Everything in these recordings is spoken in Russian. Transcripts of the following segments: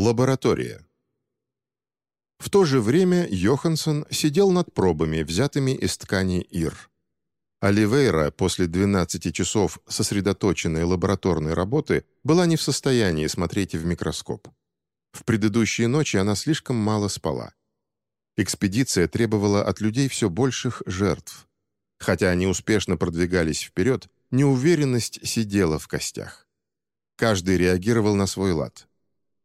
Лаборатория. В то же время Йоханссон сидел над пробами, взятыми из ткани Ир. Оливейра после 12 часов сосредоточенной лабораторной работы была не в состоянии смотреть в микроскоп. В предыдущие ночи она слишком мало спала. Экспедиция требовала от людей все больших жертв. Хотя они успешно продвигались вперед, неуверенность сидела в костях. Каждый реагировал на свой лад.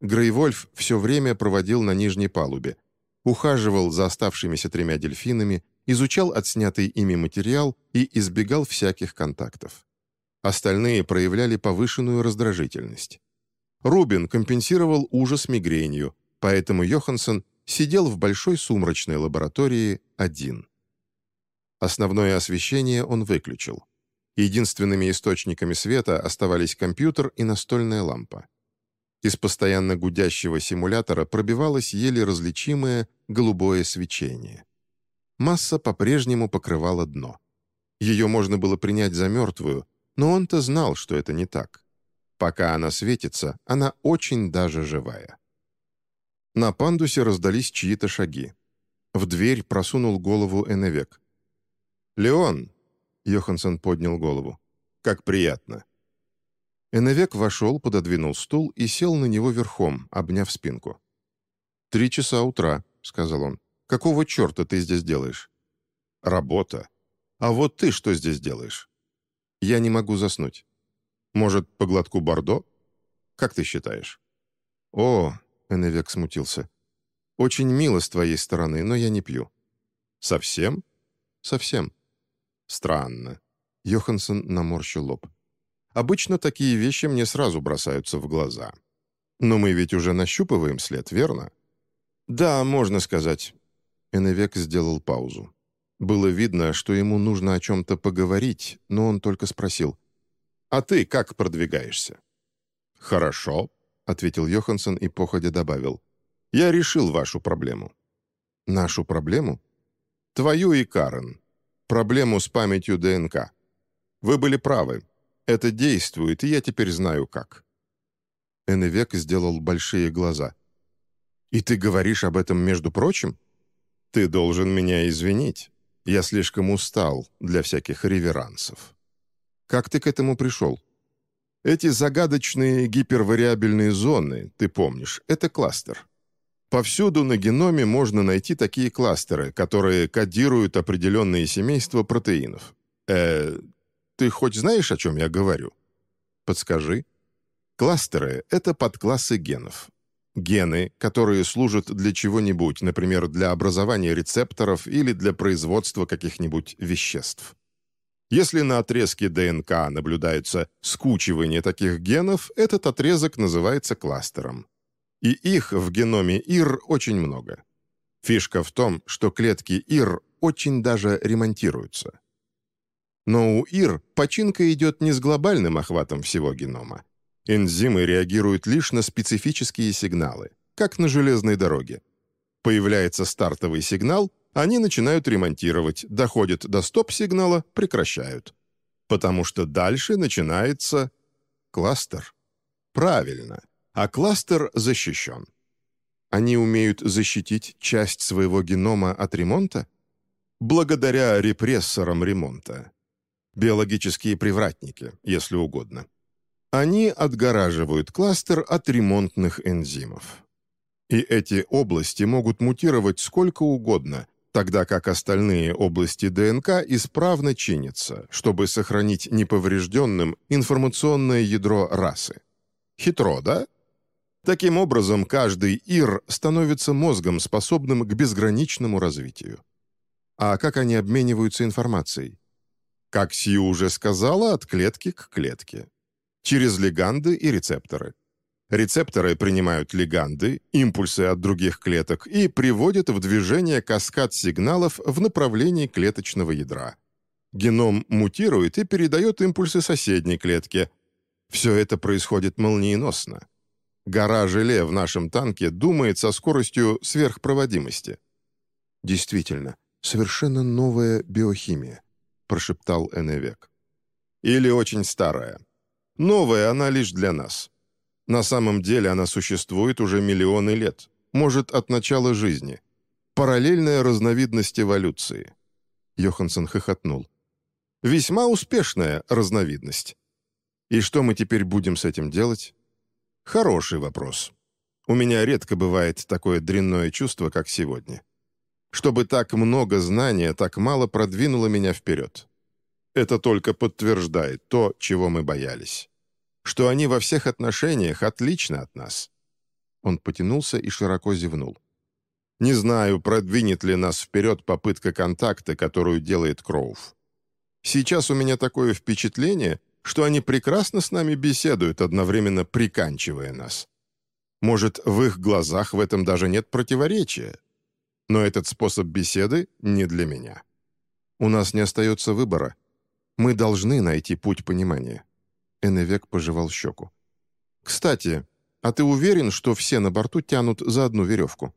Грейвольф все время проводил на нижней палубе, ухаживал за оставшимися тремя дельфинами, изучал отснятый ими материал и избегал всяких контактов. Остальные проявляли повышенную раздражительность. Рубин компенсировал ужас мигренью, поэтому Йоханссон сидел в большой сумрачной лаборатории один. Основное освещение он выключил. Единственными источниками света оставались компьютер и настольная лампа. Из постоянно гудящего симулятора пробивалось еле различимое голубое свечение. Масса по-прежнему покрывала дно. Ее можно было принять за мертвую, но он-то знал, что это не так. Пока она светится, она очень даже живая. На пандусе раздались чьи-то шаги. В дверь просунул голову Эневек. «Леон!» — Йоханссон поднял голову. «Как приятно!» Эневек вошел, пододвинул стул и сел на него верхом, обняв спинку. «Три часа утра», — сказал он. «Какого черта ты здесь делаешь?» «Работа. А вот ты что здесь делаешь?» «Я не могу заснуть. Может, по глотку Бордо? Как ты считаешь?» «О, Эннвек смутился. «Очень мило с твоей стороны, но я не пью». «Совсем?» «Совсем». «Странно». Йоханссон наморщил лоб. «Обычно такие вещи мне сразу бросаются в глаза. Но мы ведь уже нащупываем след, верно?» «Да, можно сказать». Эннвек сделал паузу. Было видно, что ему нужно о чем-то поговорить, но он только спросил. «А ты как продвигаешься?» «Хорошо», — ответил Йоханссон и походя добавил. «Я решил вашу проблему». «Нашу проблему?» «Твою и Карен. Проблему с памятью ДНК. Вы были правы. Это действует, и я теперь знаю как». Эннвек сделал большие глаза. «И ты говоришь об этом между прочим?» «Ты должен меня извинить. Я слишком устал для всяких реверансов». «Как ты к этому пришел?» Эти загадочные гипервариабельные зоны, ты помнишь, это кластер. Повсюду на геноме можно найти такие кластеры, которые кодируют определенные семейства протеинов. Э, ты хоть знаешь, о чем я говорю? Подскажи. Кластеры — это подклассы генов. Гены, которые служат для чего-нибудь, например, для образования рецепторов или для производства каких-нибудь веществ. Если на отрезке ДНК наблюдается скучивание таких генов, этот отрезок называется кластером. И их в геноме ИР очень много. Фишка в том, что клетки ИР очень даже ремонтируются. Но у ИР починка идет не с глобальным охватом всего генома. Энзимы реагируют лишь на специфические сигналы, как на железной дороге. Появляется стартовый сигнал, они начинают ремонтировать, доходят до стоп-сигнала, прекращают. Потому что дальше начинается кластер. Правильно. А кластер защищен. Они умеют защитить часть своего генома от ремонта? Благодаря репрессорам ремонта. Биологические привратники, если угодно. Они отгораживают кластер от ремонтных энзимов. И эти области могут мутировать сколько угодно, тогда как остальные области ДНК исправно чинятся, чтобы сохранить неповрежденным информационное ядро расы. Хитро, да? Таким образом, каждый ИР становится мозгом, способным к безграничному развитию. А как они обмениваются информацией? Как Сью уже сказала, от клетки к клетке. Через лиганды и рецепторы. Рецепторы принимают лиганды, импульсы от других клеток и приводят в движение каскад сигналов в направлении клеточного ядра. Геном мутирует и передает импульсы соседней клетке. Все это происходит молниеносно. Гора желе в нашем танке думает со скоростью сверхпроводимости. «Действительно, совершенно новая биохимия», — прошептал Эневек. «Или очень старая. Новая она лишь для нас». На самом деле она существует уже миллионы лет, может, от начала жизни. Параллельная разновидность эволюции. Йоханссон хохотнул. Весьма успешная разновидность. И что мы теперь будем с этим делать? Хороший вопрос. У меня редко бывает такое дрянное чувство, как сегодня. Чтобы так много знания, так мало продвинуло меня вперед. Это только подтверждает то, чего мы боялись. Что они во всех отношениях отличны от нас. Он потянулся и широко зевнул. Не знаю, продвинет ли нас вперед попытка контакта, которую делает Кроув. Сейчас у меня такое впечатление, что они прекрасно с нами беседуют, одновременно приканчивая нас. Может, в их глазах в этом даже нет противоречия. Но этот способ беседы не для меня. У нас не остается выбора. Мы должны найти путь понимания». Эннвек пожевал щеку. «Кстати, а ты уверен, что все на борту тянут за одну веревку?»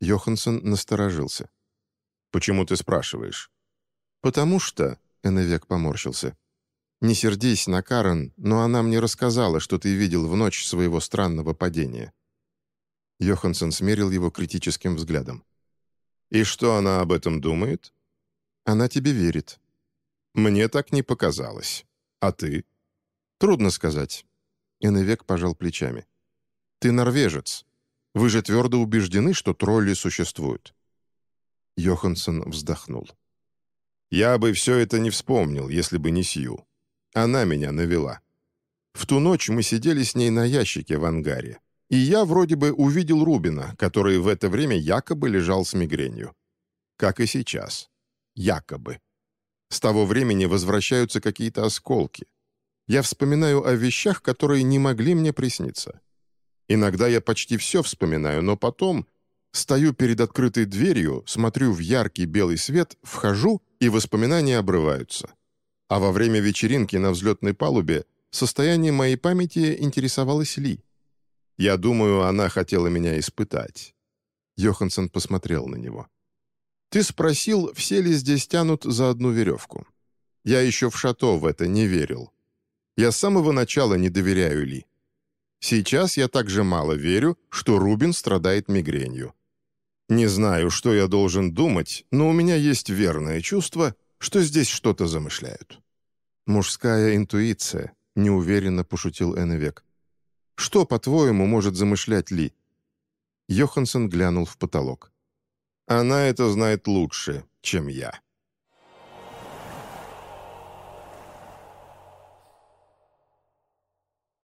Йоханссон насторожился. «Почему ты спрашиваешь?» «Потому что...» — Эннвек поморщился. «Не сердись на Карен, но она мне рассказала, что ты видел в ночь своего странного падения». Йоханссон смерил его критическим взглядом. «И что она об этом думает?» «Она тебе верит». «Мне так не показалось. А ты?» «Трудно сказать». Эннвек пожал плечами. «Ты норвежец. Вы же твердо убеждены, что тролли существуют». Йоханссон вздохнул. «Я бы все это не вспомнил, если бы не Сью. Она меня навела. В ту ночь мы сидели с ней на ящике в ангаре, и я вроде бы увидел Рубина, который в это время якобы лежал с мигренью. Как и сейчас. Якобы. С того времени возвращаются какие-то осколки. Я вспоминаю о вещах, которые не могли мне присниться. Иногда я почти все вспоминаю, но потом стою перед открытой дверью, смотрю в яркий белый свет, вхожу, и воспоминания обрываются. А во время вечеринки на взлетной палубе состояние моей памяти интересовалось Ли. Я думаю, она хотела меня испытать. Йоханссон посмотрел на него. «Ты спросил, все ли здесь тянут за одну веревку. Я еще в шато в это не верил. Я с самого начала не доверяю Ли. Сейчас я также мало верю, что Рубин страдает мигренью. Не знаю, что я должен думать, но у меня есть верное чувство, что здесь что-то замышляют». «Мужская интуиция», — неуверенно пошутил Эннвек. «Что, по-твоему, может замышлять Ли?» Йоханссон глянул в потолок. «Она это знает лучше, чем я».